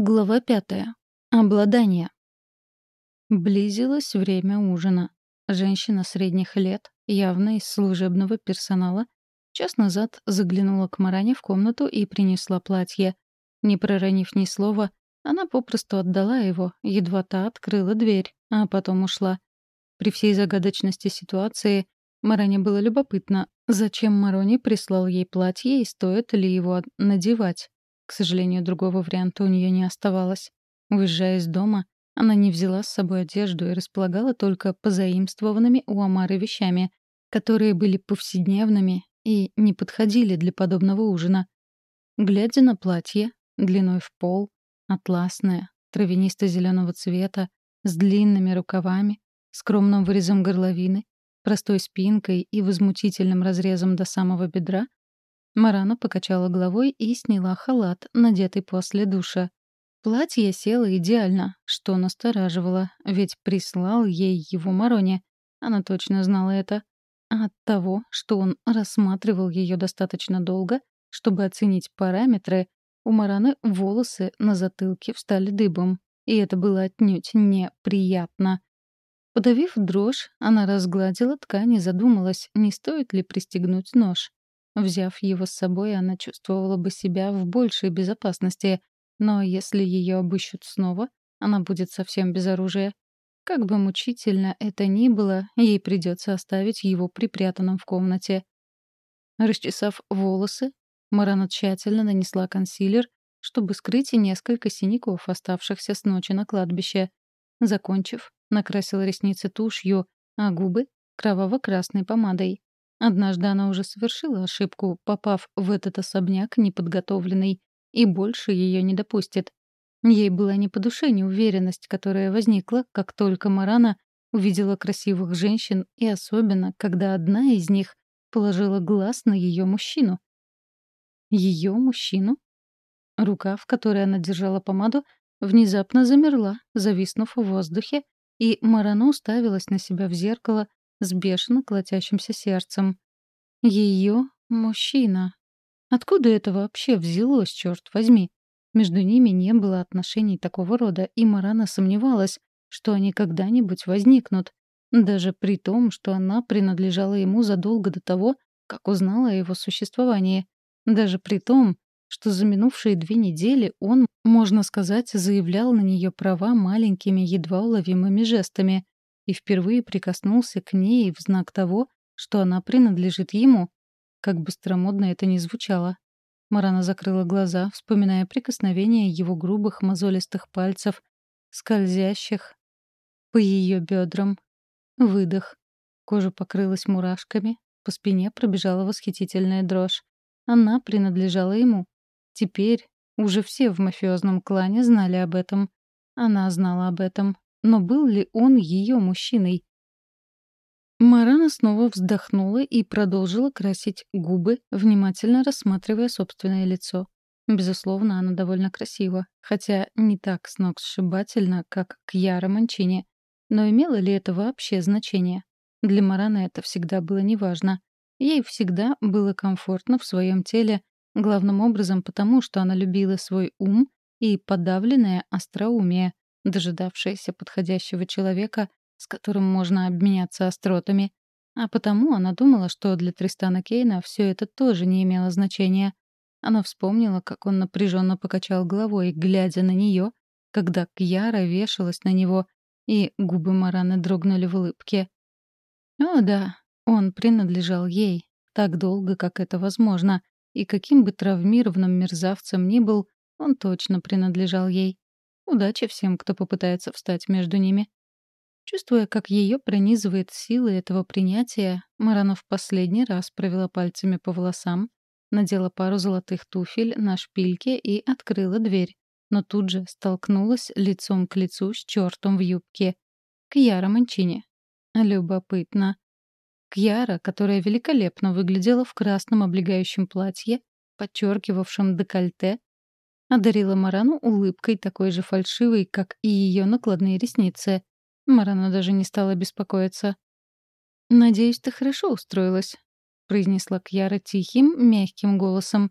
Глава пятая. Обладание. Близилось время ужина. Женщина средних лет, явно из служебного персонала, час назад заглянула к Маране в комнату и принесла платье. Не проронив ни слова, она попросту отдала его, едва та открыла дверь, а потом ушла. При всей загадочности ситуации Маране было любопытно, зачем Марони прислал ей платье и стоит ли его надевать. К сожалению, другого варианта у нее не оставалось. Уезжая из дома, она не взяла с собой одежду и располагала только позаимствованными у Амары вещами, которые были повседневными и не подходили для подобного ужина. Глядя на платье, длиной в пол, атласное, травянисто-зеленого цвета, с длинными рукавами, скромным вырезом горловины, простой спинкой и возмутительным разрезом до самого бедра, Марана покачала головой и сняла халат, надетый после душа. Платье село идеально, что настораживало, ведь прислал ей его Мароне. Она точно знала это. А от того, что он рассматривал ее достаточно долго, чтобы оценить параметры, у Мараны волосы на затылке встали дыбом. И это было отнюдь неприятно. Подавив дрожь, она разгладила ткань и задумалась, не стоит ли пристегнуть нож. Взяв его с собой, она чувствовала бы себя в большей безопасности, но если ее обыщут снова, она будет совсем без оружия. Как бы мучительно это ни было, ей придется оставить его припрятанным в комнате. Расчесав волосы, Марана тщательно нанесла консилер, чтобы скрыть и несколько синяков, оставшихся с ночи на кладбище. Закончив, накрасила ресницы тушью, а губы — кроваво-красной помадой. Однажды она уже совершила ошибку, попав в этот особняк неподготовленной, и больше ее не допустит. Ей была не по душе неуверенность, которая возникла, как только Марана увидела красивых женщин, и особенно, когда одна из них положила глаз на ее мужчину. Ее мужчину? Рука, в которой она держала помаду, внезапно замерла, зависнув в воздухе, и Марана уставилась на себя в зеркало, с бешено колотящимся сердцем. Ее мужчина. Откуда это вообще взялось, черт возьми? Между ними не было отношений такого рода, и Марана сомневалась, что они когда-нибудь возникнут, даже при том, что она принадлежала ему задолго до того, как узнала о его существовании, даже при том, что за минувшие две недели он, можно сказать, заявлял на нее права маленькими, едва уловимыми жестами, и впервые прикоснулся к ней в знак того, что она принадлежит ему. Как бы старомодно это ни звучало. Марана закрыла глаза, вспоминая прикосновение его грубых мозолистых пальцев, скользящих по ее бедрам. Выдох. Кожа покрылась мурашками, по спине пробежала восхитительная дрожь. Она принадлежала ему. Теперь уже все в мафиозном клане знали об этом. Она знала об этом, но был ли он ее мужчиной? Марана снова вздохнула и продолжила красить губы, внимательно рассматривая собственное лицо. Безусловно, она довольно красива, хотя не так сногсшибательно, как Кьяра Манчини. Но имело ли это вообще значение? Для Мараны это всегда было неважно. Ей всегда было комфортно в своем теле, главным образом потому, что она любила свой ум и подавленное остроумие, дожидавшаяся подходящего человека, с которым можно обменяться остротами. А потому она думала, что для Тристана Кейна все это тоже не имело значения. Она вспомнила, как он напряженно покачал головой, глядя на нее, когда Кьяра вешалась на него, и губы Мараны дрогнули в улыбке. О да, он принадлежал ей, так долго, как это возможно, и каким бы травмированным мерзавцем ни был, он точно принадлежал ей. Удачи всем, кто попытается встать между ними. Чувствуя, как ее пронизывает сила этого принятия, Марана в последний раз провела пальцами по волосам, надела пару золотых туфель на шпильке и открыла дверь, но тут же столкнулась лицом к лицу с чертом в юбке. Кьяра Манчини. Любопытно. Кьяра, которая великолепно выглядела в красном облегающем платье, подчеркивавшем декольте, одарила Марану улыбкой такой же фальшивой, как и ее накладные ресницы. Марана даже не стала беспокоиться. «Надеюсь, ты хорошо устроилась», — произнесла Кьяра тихим, мягким голосом.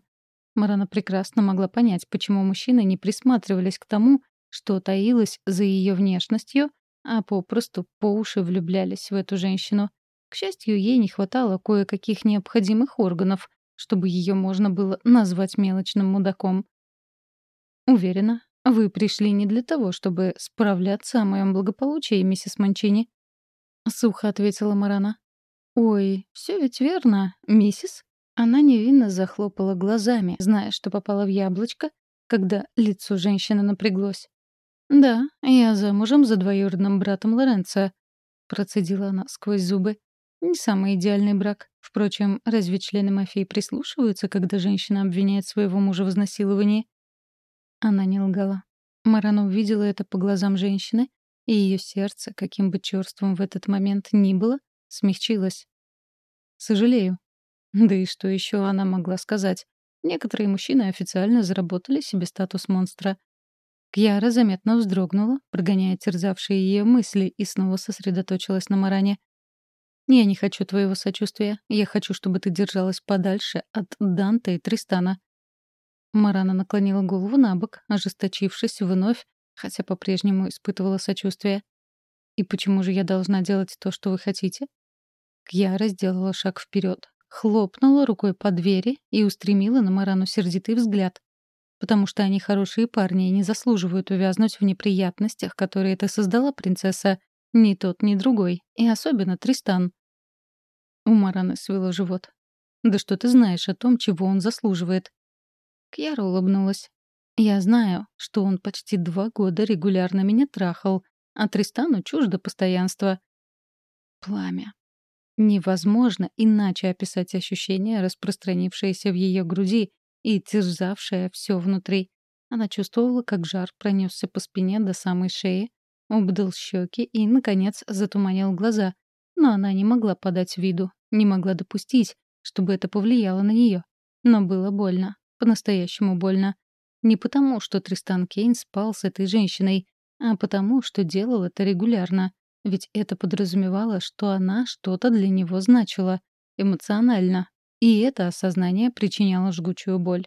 Марана прекрасно могла понять, почему мужчины не присматривались к тому, что таилось за ее внешностью, а попросту по уши влюблялись в эту женщину. К счастью, ей не хватало кое-каких необходимых органов, чтобы ее можно было назвать мелочным мудаком. Уверена, вы пришли не для того, чтобы справляться о моем благополучии, миссис Манчини. Сухо ответила Марана. Ой, все ведь верно, миссис. Она невинно захлопала глазами, зная, что попала в яблочко, когда лицо женщины напряглось. «Да, я замужем за двоюродным братом Лоренцо», — процедила она сквозь зубы. «Не самый идеальный брак. Впрочем, разве члены мафии прислушиваются, когда женщина обвиняет своего мужа в изнасиловании?» Она не лгала. Марана увидела это по глазам женщины, и ее сердце, каким бы черством в этот момент ни было, смягчилось. «Сожалею». Да и что еще она могла сказать? Некоторые мужчины официально заработали себе статус монстра. Кьяра заметно вздрогнула, прогоняя терзавшие ее мысли, и снова сосредоточилась на Маране. «Я не хочу твоего сочувствия. Я хочу, чтобы ты держалась подальше от Данте и Тристана». Марана наклонила голову на бок, ожесточившись вновь, хотя по-прежнему испытывала сочувствие. «И почему же я должна делать то, что вы хотите?» Кьяра сделала шаг вперед, хлопнула рукой по двери и устремила на Марану сердитый взгляд потому что они хорошие парни и не заслуживают увязнуть в неприятностях, которые ты создала, принцесса, ни тот, ни другой, и особенно Тристан. У Мараны свело живот. «Да что ты знаешь о том, чего он заслуживает?» Кьяра улыбнулась. «Я знаю, что он почти два года регулярно меня трахал, а Тристану чуждо постоянства». Пламя. Невозможно иначе описать ощущение, распространившееся в ее груди, и терзавшая все внутри. Она чувствовала, как жар пронесся по спине до самой шеи, обдал щеки и, наконец, затуманил глаза. Но она не могла подать виду, не могла допустить, чтобы это повлияло на нее. Но было больно, по-настоящему больно. Не потому, что Тристан Кейн спал с этой женщиной, а потому, что делал это регулярно. Ведь это подразумевало, что она что-то для него значила. Эмоционально, и это осознание причиняло жгучую боль.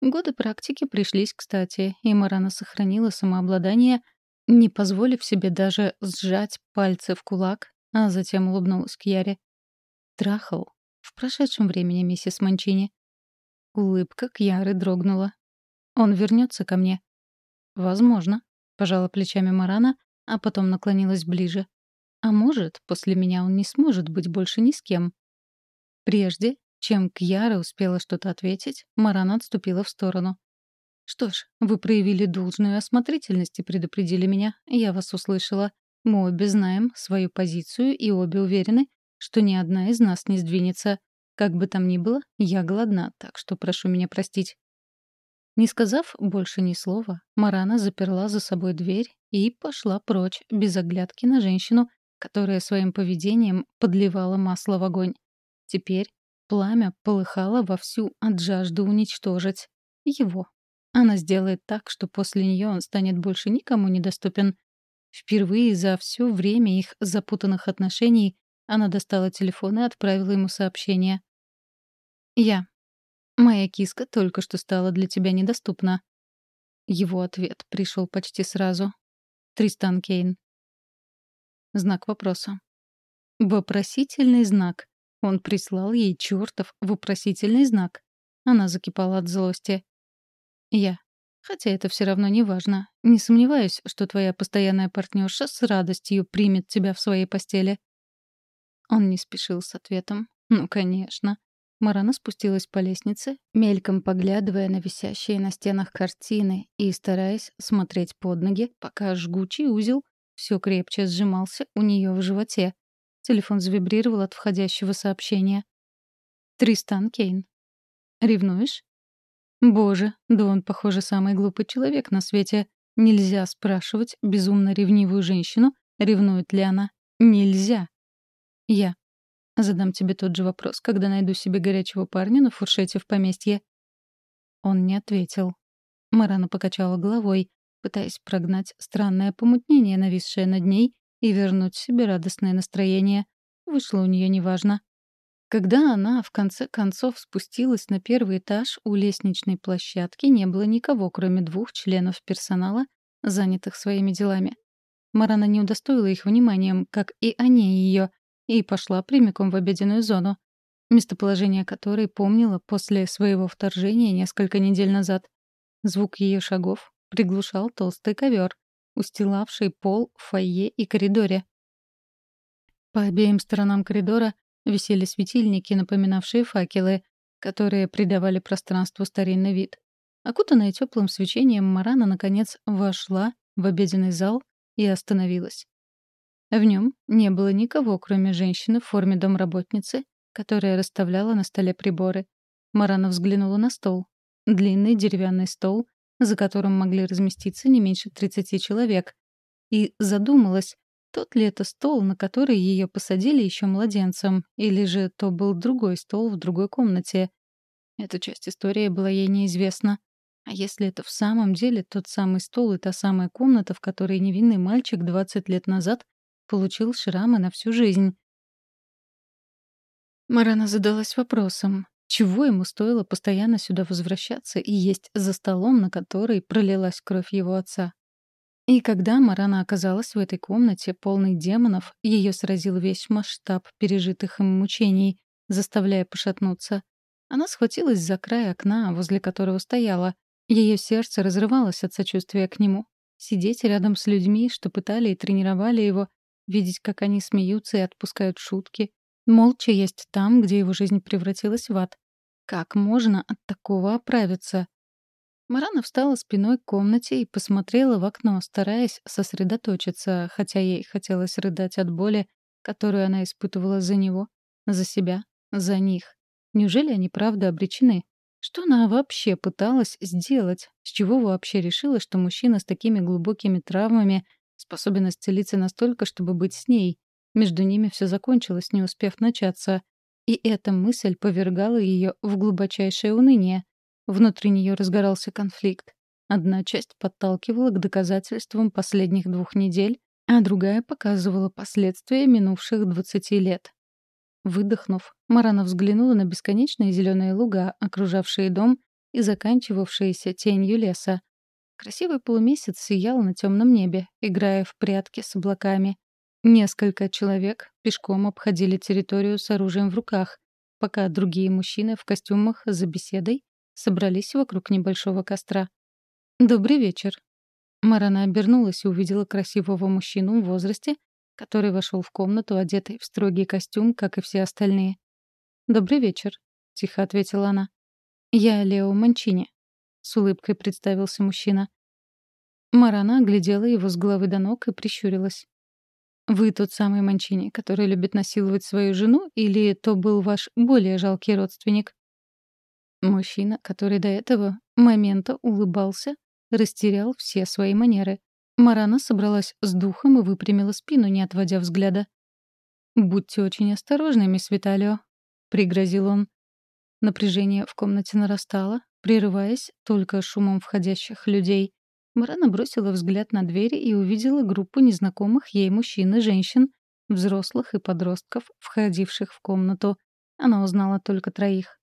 Годы практики пришлись кстати, и Марана сохранила самообладание, не позволив себе даже сжать пальцы в кулак, а затем улыбнулась к Яре. «Трахал. В прошедшем времени, миссис Манчини». Улыбка к Яры дрогнула. «Он вернется ко мне». «Возможно», — пожала плечами Марана, а потом наклонилась ближе. «А может, после меня он не сможет быть больше ни с кем. Прежде, чем Кьяра успела что-то ответить, Марана отступила в сторону. «Что ж, вы проявили должную осмотрительность и предупредили меня. Я вас услышала. Мы обе знаем свою позицию и обе уверены, что ни одна из нас не сдвинется. Как бы там ни было, я голодна, так что прошу меня простить». Не сказав больше ни слова, Марана заперла за собой дверь и пошла прочь, без оглядки на женщину, которая своим поведением подливала масло в огонь. Теперь пламя полыхало вовсю от жажды уничтожить. Его. Она сделает так, что после нее он станет больше никому недоступен. Впервые за все время их запутанных отношений она достала телефон и отправила ему сообщение. «Я. Моя киска только что стала для тебя недоступна». Его ответ пришел почти сразу. Тристан Кейн. Знак вопроса. Вопросительный знак. Он прислал ей чертов вопросительный знак. Она закипала от злости. Я. Хотя это все равно не важно. Не сомневаюсь, что твоя постоянная партнерша с радостью примет тебя в своей постели. Он не спешил с ответом. Ну, конечно. Марана спустилась по лестнице, мельком поглядывая на висящие на стенах картины и стараясь смотреть под ноги, пока жгучий узел все крепче сжимался у нее в животе. Телефон завибрировал от входящего сообщения. «Тристан Кейн». «Ревнуешь?» «Боже, да он, похоже, самый глупый человек на свете. Нельзя спрашивать безумно ревнивую женщину, ревнует ли она. Нельзя!» «Я. Задам тебе тот же вопрос, когда найду себе горячего парня на фуршете в поместье». Он не ответил. Марана покачала головой, пытаясь прогнать странное помутнение, нависшее над ней, и вернуть себе радостное настроение. Вышло у нее неважно. Когда она, в конце концов, спустилась на первый этаж, у лестничной площадки не было никого, кроме двух членов персонала, занятых своими делами. Марана не удостоила их вниманием, как и они ее, и пошла прямиком в обеденную зону, местоположение которой помнила после своего вторжения несколько недель назад. Звук ее шагов приглушал толстый ковер, устилавший пол в фойе и коридоре. По обеим сторонам коридора висели светильники, напоминавшие факелы, которые придавали пространству старинный вид. Окутанная теплым свечением, Марана, наконец, вошла в обеденный зал и остановилась. В нем не было никого, кроме женщины в форме домработницы, которая расставляла на столе приборы. Марана взглянула на стол. Длинный деревянный стол, за которым могли разместиться не меньше 30 человек. И задумалась, тот ли это стол, на который ее посадили еще младенцем, или же то был другой стол в другой комнате. Эта часть истории была ей неизвестна. А если это в самом деле тот самый стол и та самая комната, в которой невинный мальчик 20 лет назад получил шрамы на всю жизнь? Марана задалась вопросом, чего ему стоило постоянно сюда возвращаться и есть за столом, на который пролилась кровь его отца? И когда Марана оказалась в этой комнате, полной демонов, ее сразил весь масштаб пережитых им мучений, заставляя пошатнуться. Она схватилась за край окна, возле которого стояла, ее сердце разрывалось от сочувствия к нему. Сидеть рядом с людьми, что пытали и тренировали его, видеть, как они смеются и отпускают шутки, молча есть там, где его жизнь превратилась в ад. Как можно от такого оправиться? Марана встала спиной к комнате и посмотрела в окно, стараясь сосредоточиться, хотя ей хотелось рыдать от боли, которую она испытывала за него, за себя, за них. Неужели они правда обречены? Что она вообще пыталась сделать? С чего вообще решила, что мужчина с такими глубокими травмами способен исцелиться настолько, чтобы быть с ней? Между ними все закончилось, не успев начаться. И эта мысль повергала ее в глубочайшее уныние. Внутри нее разгорался конфликт. Одна часть подталкивала к доказательствам последних двух недель, а другая показывала последствия минувших двадцати лет. Выдохнув, Марана взглянула на бесконечные зеленые луга, окружавшие дом и заканчивавшиеся тенью леса. Красивый полумесяц сиял на темном небе, играя в прятки с облаками. Несколько человек пешком обходили территорию с оружием в руках, пока другие мужчины в костюмах за беседой собрались вокруг небольшого костра. «Добрый вечер». Марана обернулась и увидела красивого мужчину в возрасте, который вошел в комнату, одетый в строгий костюм, как и все остальные. «Добрый вечер», — тихо ответила она. «Я Лео Манчини», — с улыбкой представился мужчина. Марана оглядела его с головы до ног и прищурилась. «Вы тот самый Манчини, который любит насиловать свою жену, или то был ваш более жалкий родственник?» Мужчина, который до этого момента улыбался, растерял все свои манеры. Марана собралась с духом и выпрямила спину, не отводя взгляда. «Будьте очень осторожны, мисс Виталио», — пригрозил он. Напряжение в комнате нарастало, прерываясь только шумом входящих людей. Марана бросила взгляд на двери и увидела группу незнакомых ей мужчин и женщин, взрослых и подростков, входивших в комнату. Она узнала только троих.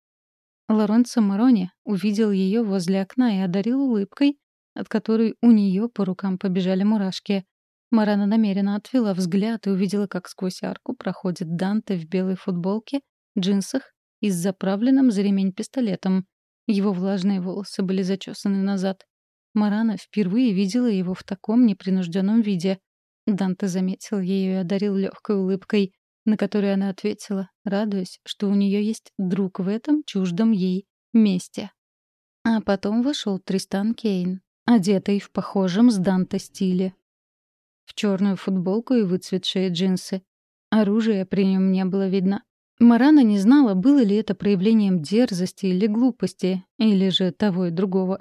Лоренцо Марони увидел ее возле окна и одарил улыбкой, от которой у нее по рукам побежали мурашки. Марана намеренно отвела взгляд и увидела, как сквозь арку проходит Данте в белой футболке, джинсах и с заправленным за ремень пистолетом. Его влажные волосы были зачесаны назад. Марана впервые видела его в таком непринужденном виде. Данте заметил ее и одарил легкой улыбкой, на которую она ответила, радуясь, что у нее есть друг в этом чуждом ей месте. А потом вошел Тристан Кейн, одетый в похожем с Данте стиле. В черную футболку и выцветшие джинсы. Оружия при нем не было видно. Марана не знала, было ли это проявлением дерзости или глупости, или же того и другого.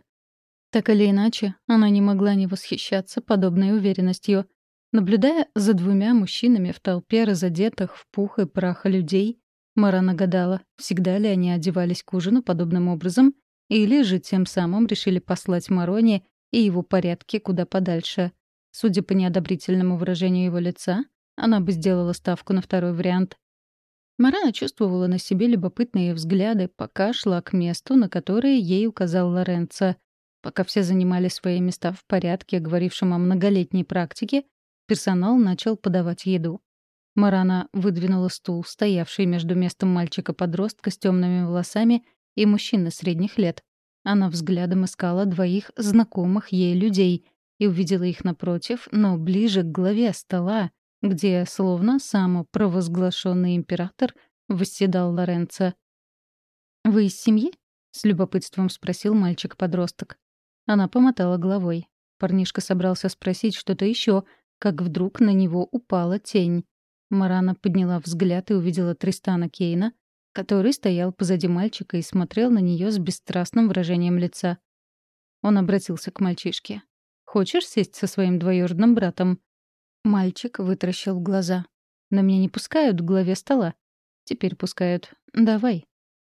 Так или иначе, она не могла не восхищаться подобной уверенностью. Наблюдая за двумя мужчинами в толпе разодетых в пух и прах людей, Марана гадала, всегда ли они одевались к ужину подобным образом, или же тем самым решили послать Мароне и его порядки куда подальше. Судя по неодобрительному выражению его лица, она бы сделала ставку на второй вариант. Марана чувствовала на себе любопытные взгляды, пока шла к месту, на которое ей указал Лоренцо. Пока все занимали свои места в порядке, говорившем о многолетней практике, персонал начал подавать еду. Марана выдвинула стул, стоявший между местом мальчика-подростка с темными волосами и мужчины средних лет. Она взглядом искала двоих знакомых ей людей и увидела их напротив, но ближе к главе стола, где, словно самопровозглашенный император, восседал Лоренцо. «Вы из семьи?» — с любопытством спросил мальчик-подросток. Она помотала головой. Парнишка собрался спросить что-то еще, как вдруг на него упала тень. Марана подняла взгляд и увидела Тристана Кейна, который стоял позади мальчика и смотрел на нее с бесстрастным выражением лица. Он обратился к мальчишке. «Хочешь сесть со своим двоюродным братом?» Мальчик вытаращил глаза. «На меня не пускают к главе стола». «Теперь пускают. Давай».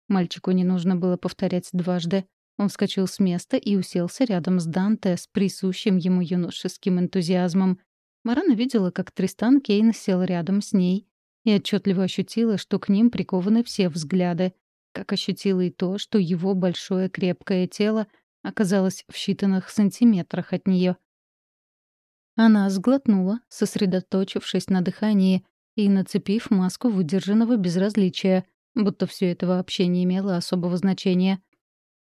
Мальчику не нужно было повторять дважды. Он вскочил с места и уселся рядом с Данте с присущим ему юношеским энтузиазмом. Марана видела, как Тристан Кейн сел рядом с ней и отчетливо ощутила, что к ним прикованы все взгляды, как ощутила и то, что его большое крепкое тело оказалось в считанных сантиметрах от нее. Она сглотнула, сосредоточившись на дыхании и нацепив маску выдержанного безразличия, будто все это вообще не имело особого значения.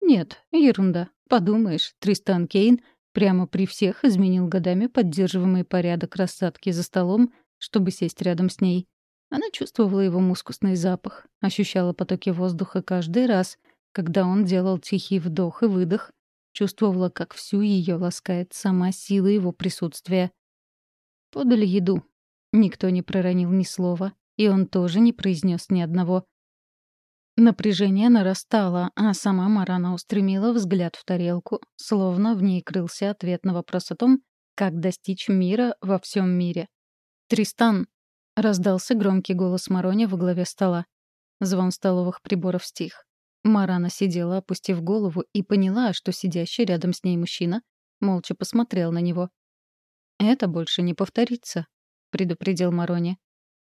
Нет, ерунда. Подумаешь, Тристан Кейн Прямо при всех изменил годами поддерживаемый порядок рассадки за столом, чтобы сесть рядом с ней. Она чувствовала его мускусный запах, ощущала потоки воздуха каждый раз, когда он делал тихий вдох и выдох, чувствовала, как всю ее ласкает сама сила его присутствия. Подали еду. Никто не проронил ни слова, и он тоже не произнес ни одного. Напряжение нарастало, а сама Марана устремила взгляд в тарелку, словно в ней крылся ответ на вопрос о том, как достичь мира во всем мире. «Тристан!» — раздался громкий голос Марони во главе стола. Звон столовых приборов стих. Марана сидела, опустив голову, и поняла, что сидящий рядом с ней мужчина молча посмотрел на него. «Это больше не повторится», — предупредил Марони.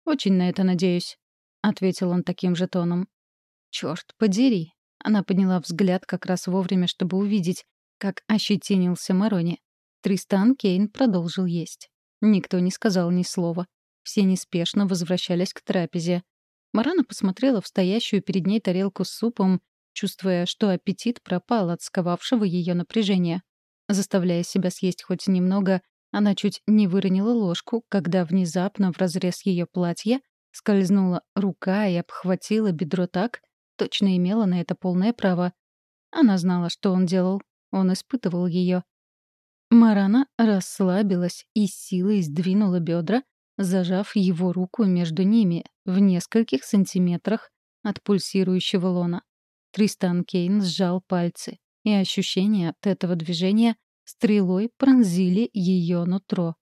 «Очень на это надеюсь», — ответил он таким же тоном. Черт подери. Она подняла взгляд как раз вовремя, чтобы увидеть, как ощетинился Марони. Тристан Кейн продолжил есть. Никто не сказал ни слова. Все неспешно возвращались к трапезе. Марана посмотрела в стоящую перед ней тарелку с супом, чувствуя, что аппетит пропал от сковавшего ее напряжения. Заставляя себя съесть хоть немного, она чуть не выронила ложку, когда внезапно в разрез ее платья скользнула рука и обхватила бедро так, точно имела на это полное право. Она знала, что он делал. Он испытывал ее. Марана расслабилась и силой сдвинула бедра, зажав его руку между ними в нескольких сантиметрах от пульсирующего лона. Тристан Кейн сжал пальцы, и ощущения от этого движения стрелой пронзили ее нутро.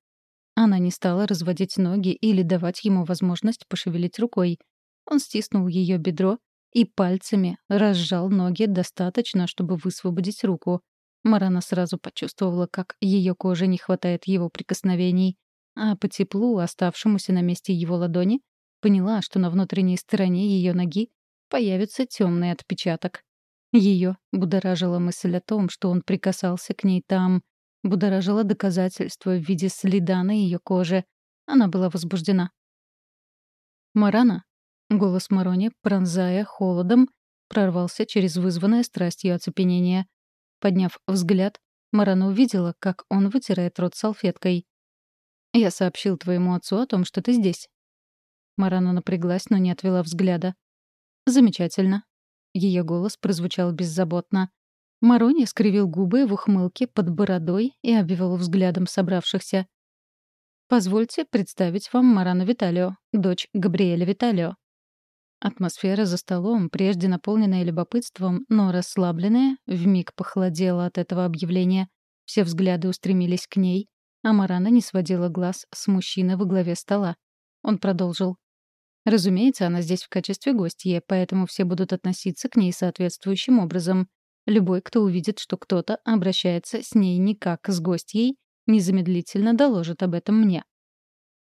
Она не стала разводить ноги или давать ему возможность пошевелить рукой. Он стиснул ее бедро и пальцами разжал ноги достаточно, чтобы высвободить руку. Марана сразу почувствовала, как ее коже не хватает его прикосновений, а по теплу, оставшемуся на месте его ладони, поняла, что на внутренней стороне ее ноги появится темный отпечаток. Ее будоражила мысль о том, что он прикасался к ней там, будоражила доказательство в виде следа на ее коже. Она была возбуждена. Марана Голос Марони, пронзая холодом, прорвался через вызванное страстью оцепенение. Подняв взгляд, Марана увидела, как он вытирает рот салфеткой. «Я сообщил твоему отцу о том, что ты здесь». Марана напряглась, но не отвела взгляда. «Замечательно». Ее голос прозвучал беззаботно. Марони скривил губы в ухмылке под бородой и обвел взглядом собравшихся. «Позвольте представить вам Марану Виталио, дочь Габриэля Виталио». Атмосфера за столом, прежде наполненная любопытством, но расслабленная, вмиг похолодела от этого объявления. Все взгляды устремились к ней, а Марана не сводила глаз с мужчины во главе стола. Он продолжил. Разумеется, она здесь в качестве гостья, поэтому все будут относиться к ней соответствующим образом. Любой, кто увидит, что кто-то обращается с ней не как с гостьей, незамедлительно доложит об этом мне.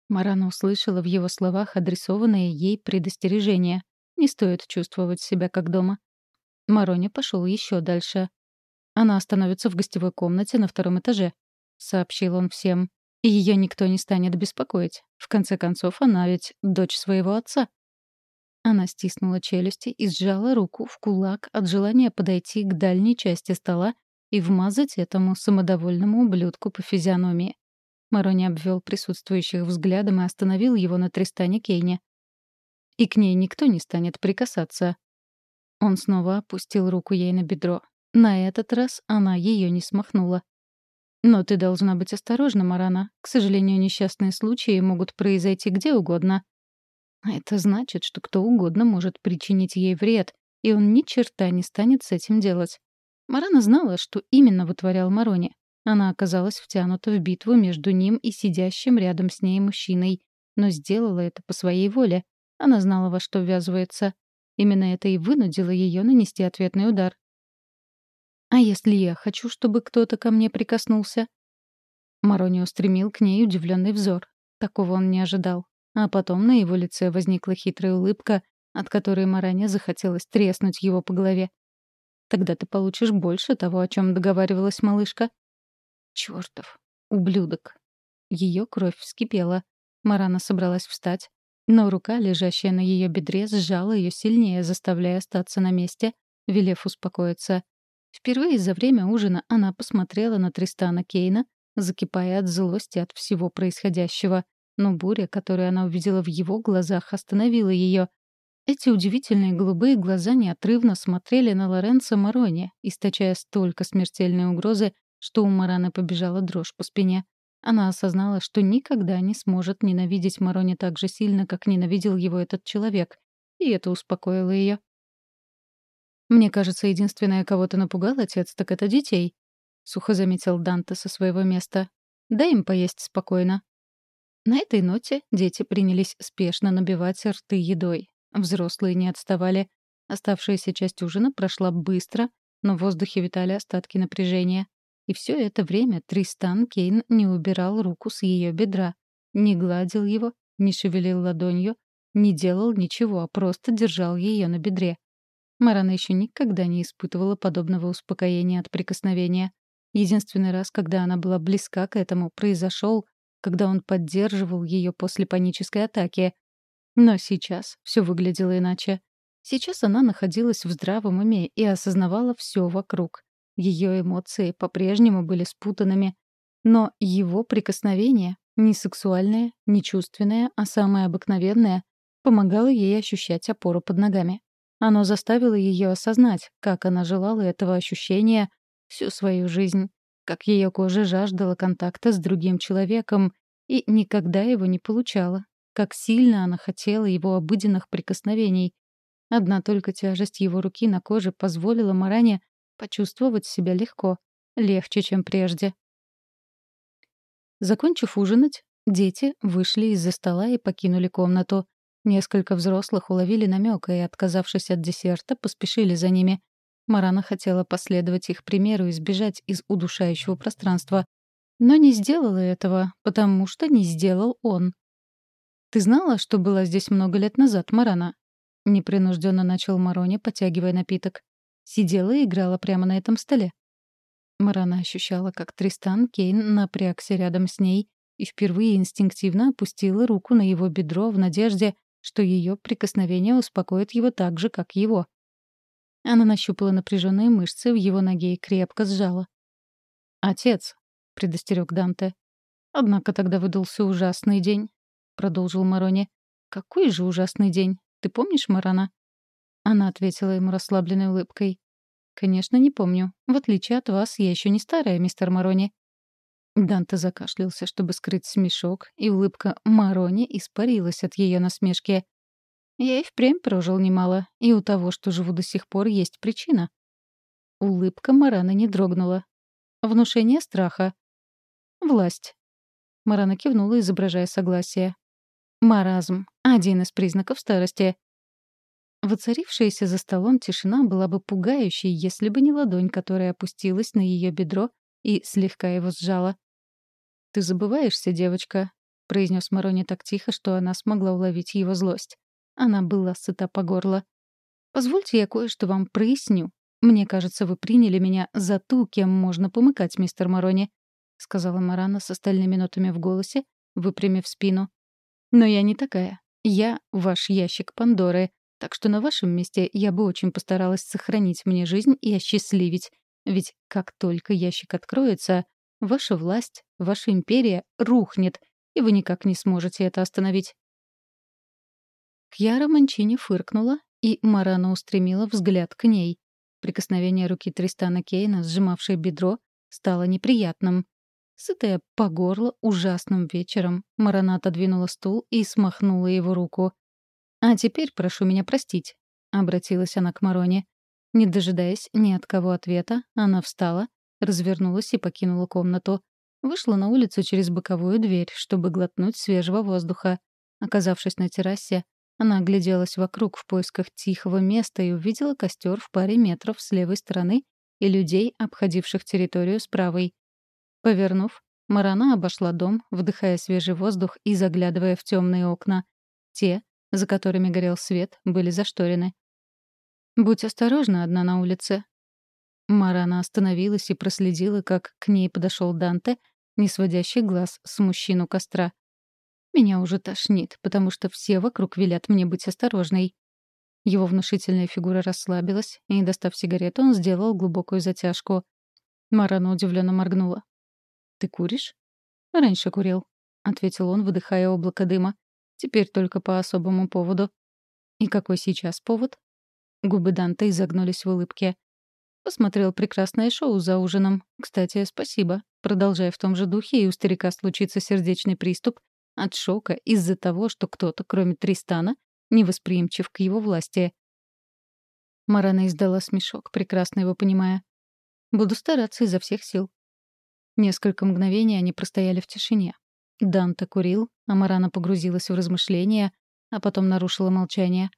Марана услышала в его словах адресованное ей предостережение. Не стоит чувствовать себя как дома. Марони пошел еще дальше. Она остановится в гостевой комнате на втором этаже, сообщил он всем. И ее никто не станет беспокоить. В конце концов, она ведь дочь своего отца. Она стиснула челюсти и сжала руку в кулак от желания подойти к дальней части стола и вмазать этому самодовольному ублюдку по физиономии. Марони обвел присутствующих взглядом и остановил его на Тристане Кейне. «И к ней никто не станет прикасаться». Он снова опустил руку ей на бедро. На этот раз она ее не смахнула. «Но ты должна быть осторожна, Марана. К сожалению, несчастные случаи могут произойти где угодно». Это значит, что кто угодно может причинить ей вред, и он ни черта не станет с этим делать. Марана знала, что именно вытворял Марони. Она оказалась втянута в битву между ним и сидящим рядом с ней мужчиной, но сделала это по своей воле. Она знала, во что ввязывается. Именно это и вынудило ее нанести ответный удар. «А если я хочу, чтобы кто-то ко мне прикоснулся?» Марони устремил к ней удивленный взор. Такого он не ожидал. А потом на его лице возникла хитрая улыбка, от которой Маране захотелось треснуть его по голове. «Тогда ты получишь больше того, о чем договаривалась малышка», Чёртов. Ублюдок. Ее кровь вскипела. Марана собралась встать, но рука, лежащая на ее бедре, сжала ее сильнее, заставляя остаться на месте, велев успокоиться. Впервые за время ужина она посмотрела на Тристана Кейна, закипая от злости от всего происходящего. Но буря, которую она увидела в его глазах, остановила ее. Эти удивительные голубые глаза неотрывно смотрели на Лоренцо Марони, источая столько смертельной угрозы, что у Мараны побежала дрожь по спине. Она осознала, что никогда не сможет ненавидеть Марони так же сильно, как ненавидел его этот человек. И это успокоило ее. «Мне кажется, единственное, кого ты напугал, отец, так это детей», — сухо заметил Данте со своего места. «Дай им поесть спокойно». На этой ноте дети принялись спешно набивать рты едой. Взрослые не отставали. Оставшаяся часть ужина прошла быстро, но в воздухе витали остатки напряжения. И все это время Тристан Кейн не убирал руку с ее бедра, не гладил его, не шевелил ладонью, не делал ничего, а просто держал ее на бедре. Марана еще никогда не испытывала подобного успокоения от прикосновения. Единственный раз, когда она была близка к этому, произошел, когда он поддерживал ее после панической атаки. Но сейчас все выглядело иначе. Сейчас она находилась в здравом уме и осознавала все вокруг. Ее эмоции по-прежнему были спутанными. Но его прикосновение, не сексуальное, не чувственное, а самое обыкновенное, помогало ей ощущать опору под ногами. Оно заставило ее осознать, как она желала этого ощущения всю свою жизнь, как ее кожа жаждала контакта с другим человеком и никогда его не получала, как сильно она хотела его обыденных прикосновений. Одна только тяжесть его руки на коже позволила Маране почувствовать себя легко, легче, чем прежде. Закончив ужинать, дети вышли из-за стола и покинули комнату. Несколько взрослых уловили намек и, отказавшись от десерта, поспешили за ними. Марана хотела последовать их примеру и сбежать из удушающего пространства. Но не сделала этого, потому что не сделал он. «Ты знала, что была здесь много лет назад, Марана?» — непринужденно начал Марони, потягивая напиток. Сидела и играла прямо на этом столе. Марана ощущала, как Тристан Кейн напрягся рядом с ней и впервые инстинктивно опустила руку на его бедро в надежде, что ее прикосновение успокоит его так же, как его. Она нащупала напряженные мышцы в его ноге и крепко сжала. «Отец», — предостерег Данте. «Однако тогда выдался ужасный день», — продолжил Марони. «Какой же ужасный день? Ты помнишь, Марана?» Она ответила ему расслабленной улыбкой. «Конечно, не помню. В отличие от вас, я еще не старая, мистер Марони». Данте закашлялся, чтобы скрыть смешок, и улыбка Марони испарилась от ее насмешки. «Я и впрямь прожил немало, и у того, что живу до сих пор, есть причина». Улыбка Марана не дрогнула. «Внушение страха». «Власть». Марана кивнула, изображая согласие. «Маразм. Один из признаков старости. Воцарившаяся за столом тишина была бы пугающей, если бы не ладонь, которая опустилась на ее бедро и слегка его сжала. «Ты забываешься, девочка», — произнес Марони так тихо, что она смогла уловить его злость. Она была сыта по горло. «Позвольте я кое-что вам проясню. Мне кажется, вы приняли меня за ту, кем можно помыкать, мистер Марони», — сказала Марана с остальными нотами в голосе, выпрямив спину. «Но я не такая. Я ваш ящик Пандоры, так что на вашем месте я бы очень постаралась сохранить мне жизнь и осчастливить. Ведь как только ящик откроется, ваша власть, ваша империя рухнет, и вы никак не сможете это остановить. Кьяра Манчини фыркнула, и Марана устремила взгляд к ней. Прикосновение руки Тристана Кейна, сжимавшей бедро, стало неприятным. Сытая по горло ужасным вечером, Марана отодвинула стул и смахнула его руку. «А теперь прошу меня простить», — обратилась она к Мароне. Не дожидаясь ни от кого ответа, она встала, развернулась и покинула комнату. Вышла на улицу через боковую дверь, чтобы глотнуть свежего воздуха. Оказавшись на террасе, она огляделась вокруг в поисках тихого места и увидела костер в паре метров с левой стороны и людей, обходивших территорию с правой. Повернув, Марана обошла дом, вдыхая свежий воздух и заглядывая в темные окна. Те, за которыми горел свет, были зашторены. «Будь осторожна одна на улице». Марана остановилась и проследила, как к ней подошел Данте, не сводящий глаз с мужчину костра. «Меня уже тошнит, потому что все вокруг велят мне быть осторожной». Его внушительная фигура расслабилась, и, достав сигарету, он сделал глубокую затяжку. Марана удивленно моргнула. «Ты куришь?» «Раньше курил», — ответил он, выдыхая облако дыма. Теперь только по особому поводу. И какой сейчас повод? Губы Данте изогнулись в улыбке. Посмотрел прекрасное шоу за ужином. Кстати, спасибо. Продолжая в том же духе, и у старика случится сердечный приступ от шока из-за того, что кто-то, кроме Тристана, не восприимчив к его власти. Марана издала смешок, прекрасно его понимая. «Буду стараться изо всех сил». Несколько мгновений они простояли в тишине. Данте курил, а Марана погрузилась в размышления, а потом нарушила молчание.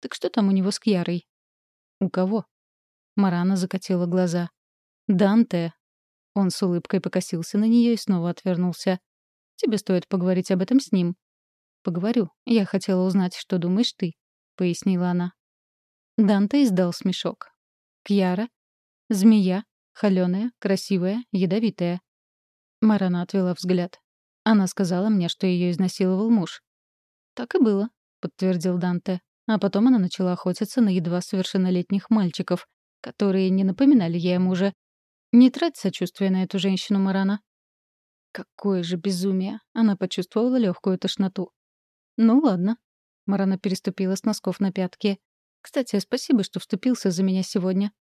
«Так что там у него с Кьярой?» «У кого?» Марана закатила глаза. «Данте!» Он с улыбкой покосился на нее и снова отвернулся. «Тебе стоит поговорить об этом с ним». «Поговорю. Я хотела узнать, что думаешь ты», — пояснила она. Данте издал смешок. «Кьяра? Змея? Холёная, красивая, ядовитая». Марана отвела взгляд. Она сказала мне, что ее изнасиловал муж. «Так и было», — подтвердил Данте. А потом она начала охотиться на едва совершеннолетних мальчиков, которые не напоминали ей о муже. Не трать сочувствия на эту женщину, Марана. Какое же безумие. Она почувствовала легкую тошноту. Ну ладно. Марана переступила с носков на пятки. Кстати, спасибо, что вступился за меня сегодня.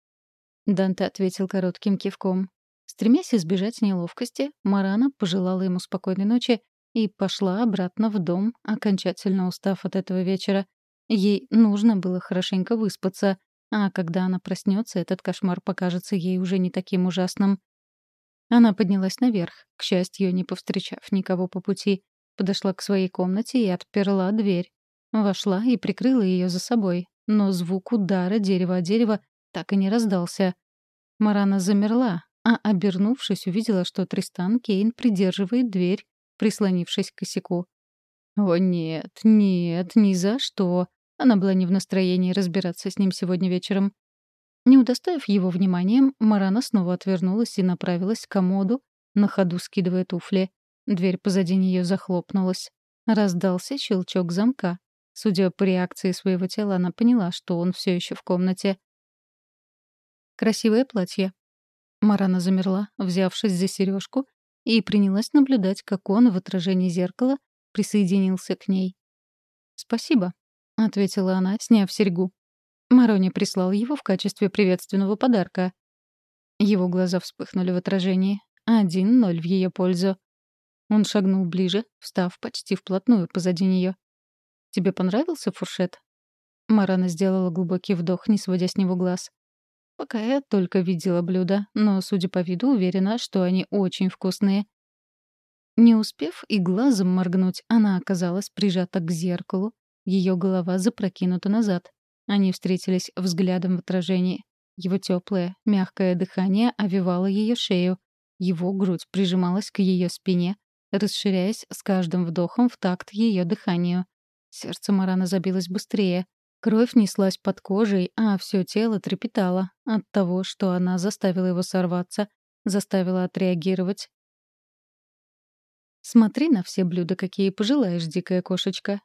Данте ответил коротким кивком. Стремясь избежать неловкости, Марана пожелала ему спокойной ночи и пошла обратно в дом, окончательно устав от этого вечера. Ей нужно было хорошенько выспаться, а когда она проснется, этот кошмар покажется ей уже не таким ужасным. Она поднялась наверх, к счастью, не повстречав никого по пути, подошла к своей комнате и отперла дверь. Вошла и прикрыла ее за собой, но звук удара дерева о дерево так и не раздался. Марана замерла, а, обернувшись, увидела, что Тристан Кейн придерживает дверь, прислонившись к косяку. О нет, нет, ни за что. Она была не в настроении разбираться с ним сегодня вечером. Не удостоив его вниманием, Марана снова отвернулась и направилась к комоду, на ходу скидывая туфли. Дверь позади нее захлопнулась. Раздался щелчок замка. Судя по реакции своего тела, она поняла, что он все еще в комнате. Красивое платье, Марана замерла, взявшись за сережку, и принялась наблюдать, как он в отражении зеркала присоединился к ней. «Спасибо», — ответила она, сняв серьгу. Марони прислал его в качестве приветственного подарка. Его глаза вспыхнули в отражении. Один ноль в ее пользу. Он шагнул ближе, встав почти вплотную позади нее. «Тебе понравился фуршет?» Марана сделала глубокий вдох, не сводя с него глаз. Пока я только видела блюда, но, судя по виду, уверена, что они очень вкусные. Не успев и глазом моргнуть, она оказалась прижата к зеркалу, ее голова запрокинута назад. Они встретились взглядом в отражении. Его теплое, мягкое дыхание овивало ее шею, его грудь прижималась к ее спине, расширяясь с каждым вдохом в такт ее дыханию. Сердце Марана забилось быстрее. Кровь неслась под кожей, а все тело трепетало от того, что она заставила его сорваться, заставила отреагировать. «Смотри на все блюда, какие пожелаешь, дикая кошечка».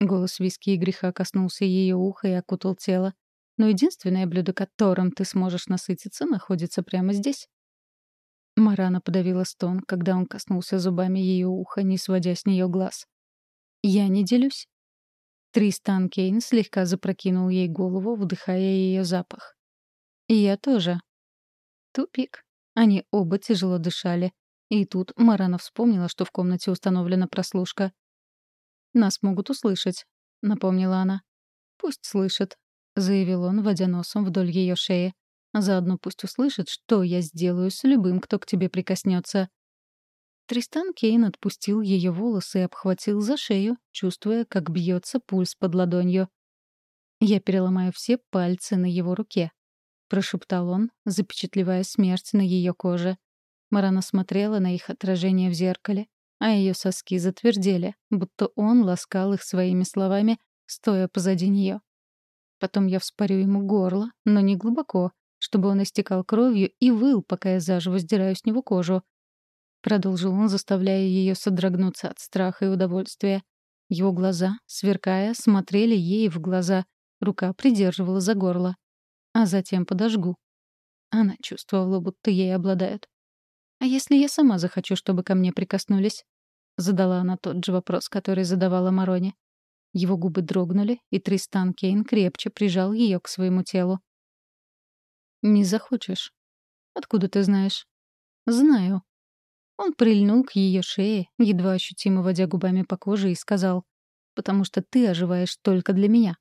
Голос виски и греха коснулся ее уха и окутал тело. «Но единственное блюдо, которым ты сможешь насытиться, находится прямо здесь». Марана подавила стон, когда он коснулся зубами ее уха, не сводя с нее глаз. «Я не делюсь». Тристан Кейн слегка запрокинул ей голову, вдыхая ее запах. «И я тоже». Тупик. Они оба тяжело дышали. И тут Марана вспомнила, что в комнате установлена прослушка. «Нас могут услышать», — напомнила она. «Пусть слышат», — заявил он, водя носом вдоль ее шеи. Заодно пусть услышит, что я сделаю с любым, кто к тебе прикоснется. Тристан Кейн отпустил ее волосы и обхватил за шею, чувствуя, как бьется пульс под ладонью. «Я переломаю все пальцы на его руке», — прошептал он, запечатлевая смерть на ее коже. Марана смотрела на их отражение в зеркале, а ее соски затвердели, будто он ласкал их своими словами, стоя позади нее. Потом я вспорю ему горло, но не глубоко, чтобы он истекал кровью и выл, пока я заживо сдираю с него кожу. Продолжил он, заставляя ее содрогнуться от страха и удовольствия. Его глаза, сверкая, смотрели ей в глаза. Рука придерживала за горло. А затем подожгу. Она чувствовала, будто ей обладают. «А если я сама захочу, чтобы ко мне прикоснулись?» Задала она тот же вопрос, который задавала Мароне. Его губы дрогнули, и Тристан Кейн крепче прижал ее к своему телу. «Не захочешь». «Откуда ты знаешь?» «Знаю». Он прильнул к ее шее, едва ощутимо водя губами по коже, и сказал, «Потому что ты оживаешь только для меня».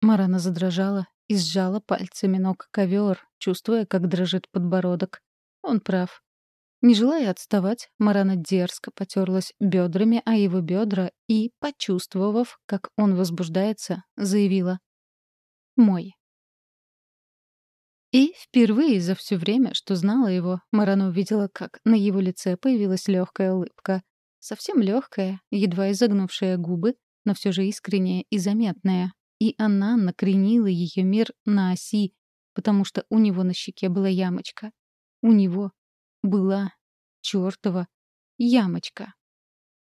Марана задрожала и сжала пальцами ног ковер, чувствуя, как дрожит подбородок. Он прав. Не желая отставать, Марана дерзко потерлась бедрами о его бедра и, почувствовав, как он возбуждается, заявила «Мой». И впервые за все время, что знала его, Марана увидела, как на его лице появилась легкая улыбка. Совсем легкая, едва изогнувшая губы, но все же искренняя и заметная. И она накренила ее мир на оси, потому что у него на щеке была ямочка. У него была чертова ямочка.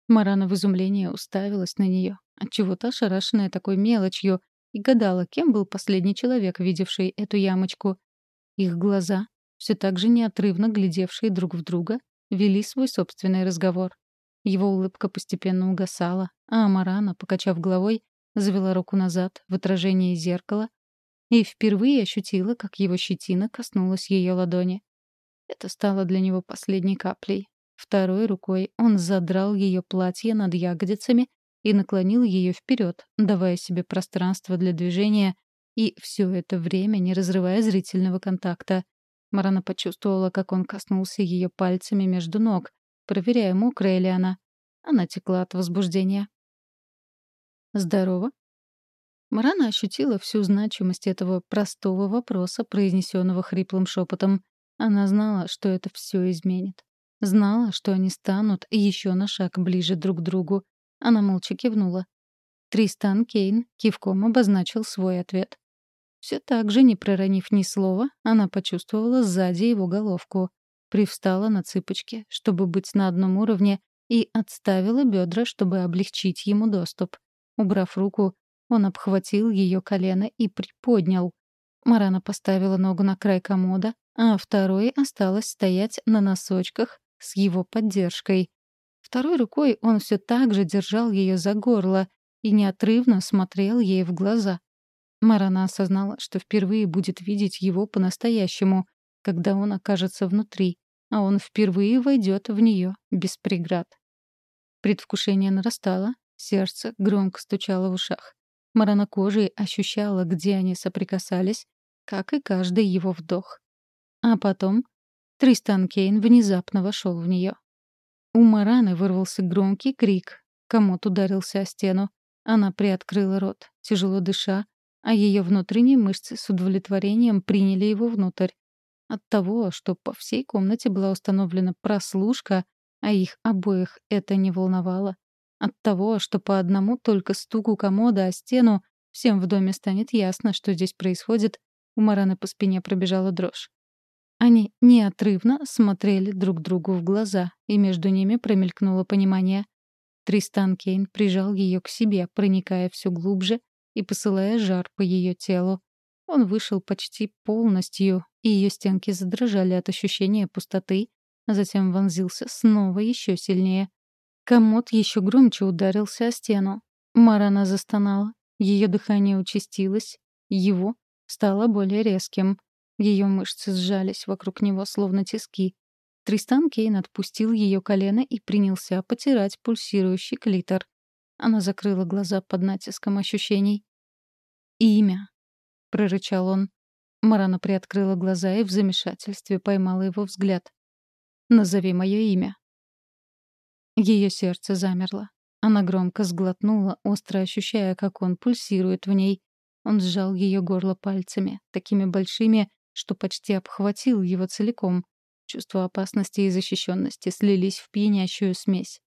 Марана в изумлении уставилась на нее, отчего-то ошарашенная такой мелочью, и гадала, кем был последний человек, видевший эту ямочку. Их глаза, все так же неотрывно глядевшие друг в друга, вели свой собственный разговор. Его улыбка постепенно угасала, а Амарана, покачав головой, завела руку назад в отражении зеркала и впервые ощутила, как его щетина коснулась ее ладони. Это стало для него последней каплей. Второй рукой он задрал ее платье над ягодицами и наклонил ее вперед, давая себе пространство для движения и все это время не разрывая зрительного контакта. Марана почувствовала, как он коснулся ее пальцами между ног, проверяя, мокрая ли она. Она текла от возбуждения. «Здорово?» Марана ощутила всю значимость этого простого вопроса, произнесенного хриплым шепотом. Она знала, что это все изменит. Знала, что они станут еще на шаг ближе друг к другу. Она молча кивнула. Тристан Кейн кивком обозначил свой ответ. Все так же, не проронив ни слова, она почувствовала сзади его головку, привстала на цыпочки, чтобы быть на одном уровне, и отставила бедра, чтобы облегчить ему доступ. Убрав руку, он обхватил ее колено и приподнял. Марана поставила ногу на край комода, а второй осталась стоять на носочках с его поддержкой. Второй рукой он все так же держал ее за горло и неотрывно смотрел ей в глаза. Марана осознала, что впервые будет видеть его по-настоящему, когда он окажется внутри, а он впервые войдет в нее без преград. Предвкушение нарастало, сердце громко стучало в ушах. Марана кожей ощущала, где они соприкасались, как и каждый его вдох. А потом Тристан Кейн внезапно вошел в нее. У Мараны вырвался громкий крик. Комод ударился о стену. Она приоткрыла рот, тяжело дыша, а ее внутренние мышцы с удовлетворением приняли его внутрь. От того, что по всей комнате была установлена прослушка, а их обоих это не волновало. От того, что по одному только стуку комода о стену всем в доме станет ясно, что здесь происходит, у Мараны по спине пробежала дрожь. Они неотрывно смотрели друг другу в глаза, и между ними промелькнуло понимание. Тристан Кейн прижал ее к себе, проникая все глубже и посылая жар по ее телу. Он вышел почти полностью, и ее стенки задрожали от ощущения пустоты, а затем вонзился снова еще сильнее. Комод еще громче ударился о стену. Марана застонала. Ее дыхание участилось. Его стало более резким. Ее мышцы сжались вокруг него, словно тиски. Тристан Кейн отпустил ее колено и принялся потирать пульсирующий клитор. Она закрыла глаза под натиском ощущений. «Имя», — прорычал он. Марана приоткрыла глаза и в замешательстве поймала его взгляд. «Назови мое имя». Ее сердце замерло. Она громко сглотнула, остро ощущая, как он пульсирует в ней. Он сжал ее горло пальцами, такими большими, что почти обхватил его целиком. Чувство опасности и защищенности слились в пьянящую смесь.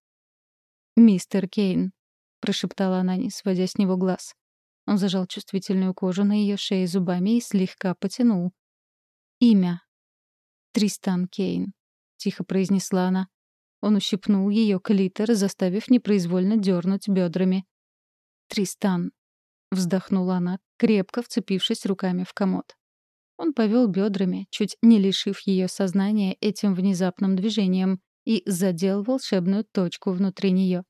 «Мистер Кейн», — прошептала она, не сводя с него глаз. Он зажал чувствительную кожу на ее шее зубами и слегка потянул. «Имя». «Тристан Кейн», — тихо произнесла она. Он ущипнул ее клитор, заставив непроизвольно дернуть бедрами. «Тристан», — вздохнула она, крепко вцепившись руками в комод. Он повел бедрами, чуть не лишив ее сознания этим внезапным движением, и задел волшебную точку внутри нее.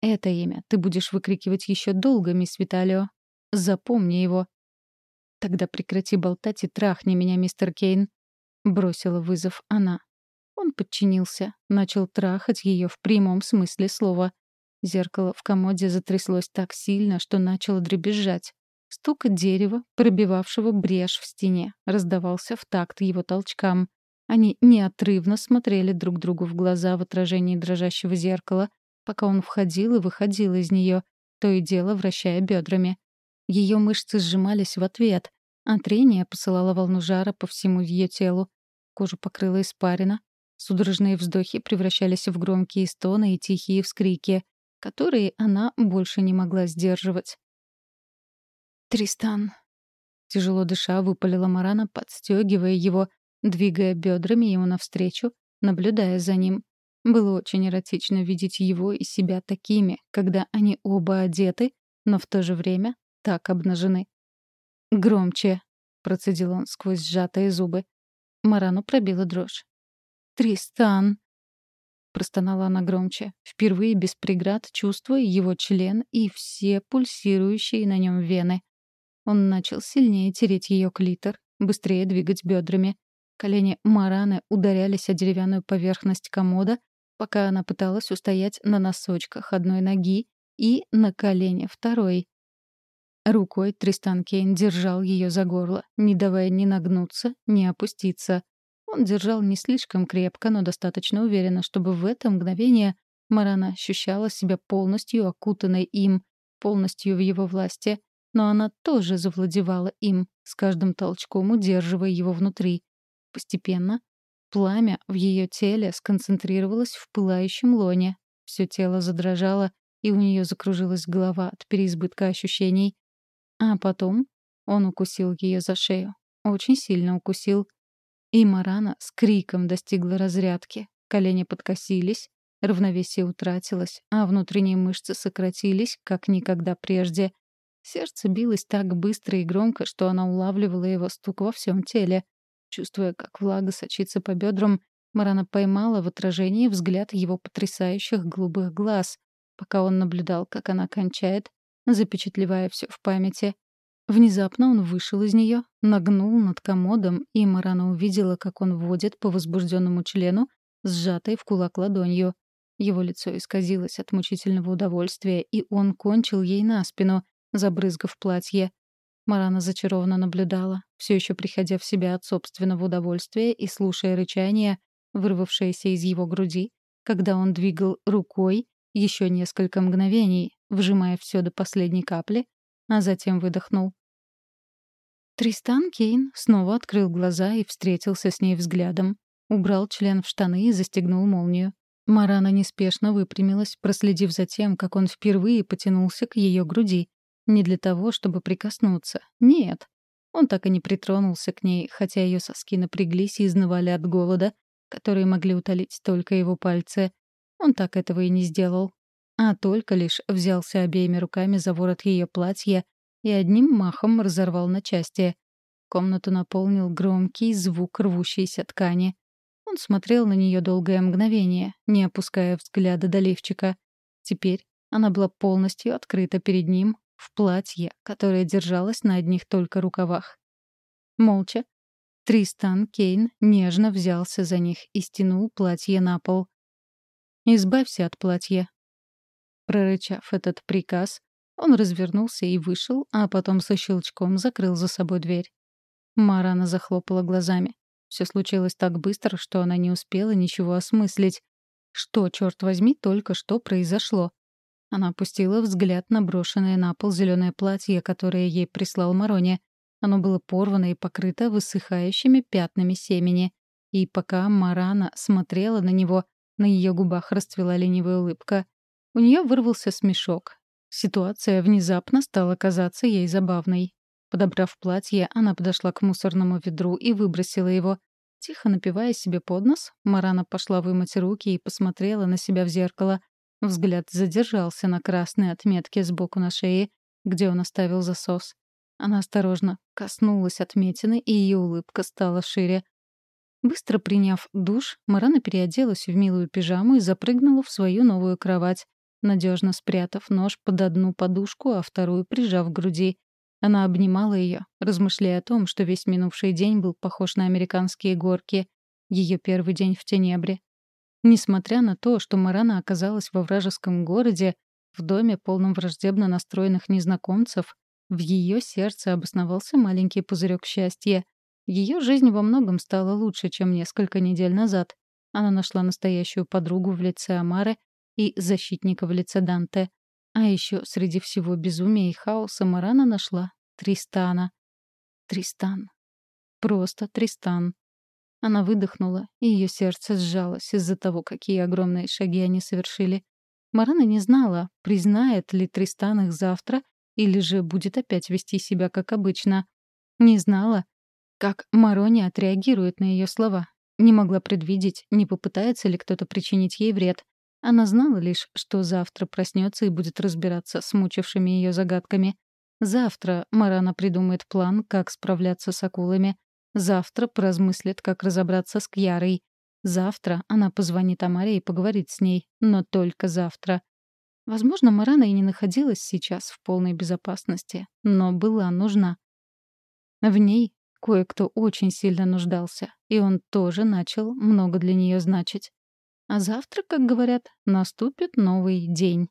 «Это имя ты будешь выкрикивать еще долго, мисс Виталио. Запомни его». «Тогда прекрати болтать и трахни меня, мистер Кейн», — бросила вызов она. Он подчинился, начал трахать ее в прямом смысле слова. Зеркало в комоде затряслось так сильно, что начало дребезжать. Стук дерева, пробивавшего брешь в стене, раздавался в такт его толчкам. Они неотрывно смотрели друг другу в глаза в отражении дрожащего зеркала, пока он входил и выходил из нее, то и дело вращая бедрами. Ее мышцы сжимались в ответ, а трение посылало волну жара по всему ее телу. Кожу покрыла испарина. Судорожные вздохи превращались в громкие стоны и тихие вскрики, которые она больше не могла сдерживать. «Тристан». Тяжело дыша, выпалила Марана, подстегивая его, двигая бедрами ему навстречу, наблюдая за ним. Было очень эротично видеть его и себя такими, когда они оба одеты, но в то же время так обнажены. «Громче», — процедил он сквозь сжатые зубы. Марану пробила дрожь. «Тристан», — простонала она громче, впервые без преград чувствуя его член и все пульсирующие на нем вены. Он начал сильнее тереть ее клитор, быстрее двигать бедрами. Колени Мараны ударялись о деревянную поверхность комода, пока она пыталась устоять на носочках одной ноги и на колене второй. Рукой Тристан Кейн держал ее за горло, не давая ни нагнуться, ни опуститься. Он держал не слишком крепко, но достаточно уверенно, чтобы в это мгновение Марана ощущала себя полностью окутанной им, полностью в его власти — но она тоже завладевала им, с каждым толчком удерживая его внутри. Постепенно пламя в ее теле сконцентрировалось в пылающем лоне. Все тело задрожало, и у нее закружилась голова от переизбытка ощущений. А потом он укусил ее за шею. Очень сильно укусил. И Марана с криком достигла разрядки. Колени подкосились, равновесие утратилось, а внутренние мышцы сократились, как никогда прежде. Сердце билось так быстро и громко, что она улавливала его стук во всем теле. Чувствуя, как влага сочится по бедрам, Марана поймала в отражении взгляд его потрясающих голубых глаз, пока он наблюдал, как она кончает, запечатлевая все в памяти. Внезапно он вышел из нее, нагнул над комодом, и Марана увидела, как он водит по возбужденному члену, сжатой в кулак ладонью. Его лицо исказилось от мучительного удовольствия, и он кончил ей на спину, забрызгав платье. Марана зачарованно наблюдала, все еще приходя в себя от собственного удовольствия и слушая рычание, вырвавшееся из его груди, когда он двигал рукой еще несколько мгновений, вжимая все до последней капли, а затем выдохнул. Тристан Кейн снова открыл глаза и встретился с ней взглядом. Убрал член в штаны и застегнул молнию. Марана неспешно выпрямилась, проследив за тем, как он впервые потянулся к ее груди. Не для того, чтобы прикоснуться. Нет. Он так и не притронулся к ней, хотя ее соски напряглись и изнывали от голода, которые могли утолить только его пальцы. Он так этого и не сделал. А только лишь взялся обеими руками за ворот ее платья и одним махом разорвал на части. Комнату наполнил громкий звук рвущейся ткани. Он смотрел на нее долгое мгновение, не опуская взгляда до лифчика. Теперь она была полностью открыта перед ним, в платье, которое держалось на одних только рукавах. Молча Тристан Кейн нежно взялся за них и стянул платье на пол. «Избавься от платья». Прорычав этот приказ, он развернулся и вышел, а потом со щелчком закрыл за собой дверь. Марана захлопала глазами. Все случилось так быстро, что она не успела ничего осмыслить. Что, черт возьми, только что произошло? Она опустила взгляд на брошенное на пол зеленое платье, которое ей прислал Мароне. Оно было порвано и покрыто высыхающими пятнами семени. И пока Марана смотрела на него, на ее губах расцвела ленивая улыбка. У нее вырвался смешок. Ситуация внезапно стала казаться ей забавной. Подобрав платье, она подошла к мусорному ведру и выбросила его. Тихо напивая себе под нос, Марана пошла вымыть руки и посмотрела на себя в зеркало. Взгляд задержался на красной отметке сбоку на шее, где он оставил засос. Она осторожно коснулась отметины, и ее улыбка стала шире. Быстро приняв душ, Марана переоделась в милую пижаму и запрыгнула в свою новую кровать, надежно спрятав нож под одну подушку, а вторую прижав к груди. Она обнимала ее, размышляя о том, что весь минувший день был похож на американские горки, ее первый день в Тенебре. Несмотря на то, что Марана оказалась во вражеском городе, в доме, полном враждебно настроенных незнакомцев, в ее сердце обосновался маленький пузырек счастья. Ее жизнь во многом стала лучше, чем несколько недель назад. Она нашла настоящую подругу в лице Амары и защитника в лице Данте. А еще среди всего безумия и хаоса Марана нашла Тристана. Тристан. Просто Тристан. Она выдохнула, и ее сердце сжалось из-за того, какие огромные шаги они совершили. Марана не знала, признает ли Тристан их завтра или же будет опять вести себя как обычно. Не знала, как Марони отреагирует на ее слова. Не могла предвидеть, не попытается ли кто-то причинить ей вред. Она знала лишь, что завтра проснется и будет разбираться с мучившими ее загадками. Завтра Марана придумает план, как справляться с акулами. Завтра поразмыслит, как разобраться с Кьярой. Завтра она позвонит Амаре и поговорит с ней, но только завтра. Возможно, Марана и не находилась сейчас в полной безопасности, но была нужна. В ней кое-кто очень сильно нуждался, и он тоже начал много для нее значить. А завтра, как говорят, наступит новый день.